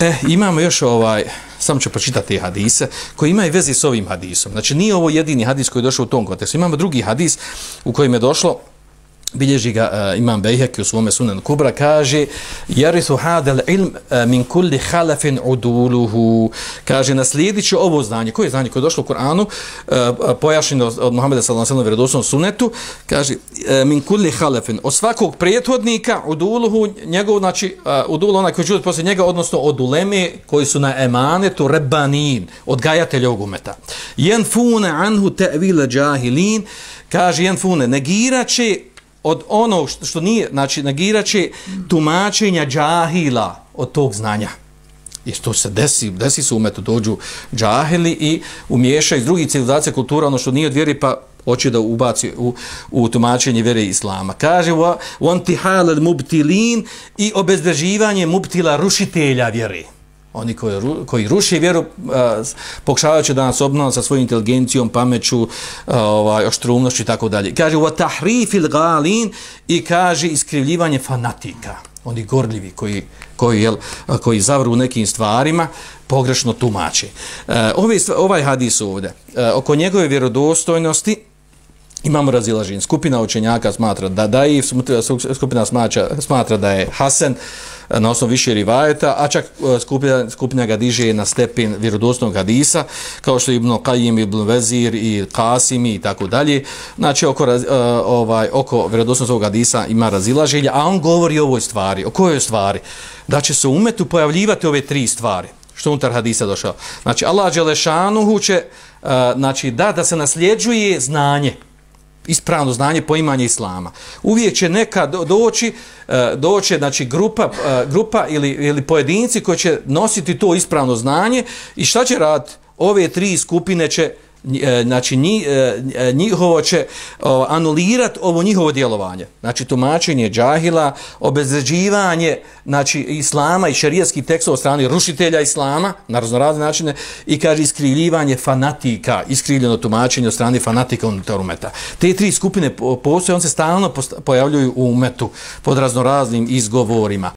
E, imamo još ovaj, samo ću pročitati hadise, koji imaju veze s ovim hadisom. Znači, nije ovo jedini hadis koji je došao u tom kontekstu. Imamo drugi hadis u kojem je došlo, bilježi ga uh, imam Bejheki u svome sunan Kubra, kaže Jarisu hadel ilm uh, min kulli halafin uduluhu. Kaže, naslijedit će ovo znanje. Koje je znanje koje je došlo u Koranu, uh, e, pojašnjeno od, od Muhammeda s.a.v. vjerodosnom sunetu, kaže, uh, min kulli halafin, od svakog prijethodnika uduluhu, njegov, znači, uh, uduluhu, onaj koji čuje poslije njega, odnosno od uleme koji su na emanetu rebanin, odgajatelja ovog umeta. Jen fune anhu te'vile džahilin, kaže, jen fune, negirat će od ono što, što nije, znači negiraće tumačenja džahila od tog znanja. Jer to se desi, desi se umetu, dođu džahili i umiješaju iz drugih civilizacija kultura, ono što nije od vjeri, pa hoće da ubaci u, u tumačenje vjere islama. Kaže, on tihal mubtilin i obezbeživanje mubtila rušitelja vjere oni koji, koji ruši vjeru pokušavajući da nas obnova sa svojom inteligencijom, pameću, ovaj, oštrumnošću i tako dalje. Kaže, wa tahrifil galin i kaže iskrivljivanje fanatika. Oni gorljivi koji, koji, jel, koji zavru u nekim stvarima, pogrešno tumače. E, Ove, ovaj, hadis ovdje, e, oko njegove vjerodostojnosti, imamo razilaženje. Skupina učenjaka smatra da da i skupina smatra, smatra da je Hasan E, na osnovu više rivajeta, a čak e, skupina, skupina ga diže na stepen vjerodostojnog hadisa, kao što je Ibn Qajim, Ibn Vezir i Kasimi i tako dalje. Znači, oko, e, ovaj, oko vjerodostojnog ovog hadisa ima razilaženje, a on govori o ovoj stvari. O kojoj stvari? Da će se umetu pojavljivati ove tri stvari što unutar hadisa došao. Znači, Allah Đelešanuhu će, uh, znači, da, da se nasljeđuje znanje, ispravno znanje poimanje islama. Uvijek će neka doći, e, doći znači grupa, e, grupa ili, ili pojedinci koji će nositi to ispravno znanje i šta će raditi? Ove tri skupine će E, znači ni e, e, njihovo će anulirati ovo njihovo djelovanje. Znači tumačenje džahila, obezređivanje znači, islama i šerijski tekstova od strane rušitelja islama na raznorazne načine i kaže iskrivljivanje fanatika, iskrivljeno tumačenje od strane fanatika unutar umeta. Te tri skupine postoje, on se stalno pojavljuju u umetu pod raznoraznim izgovorima.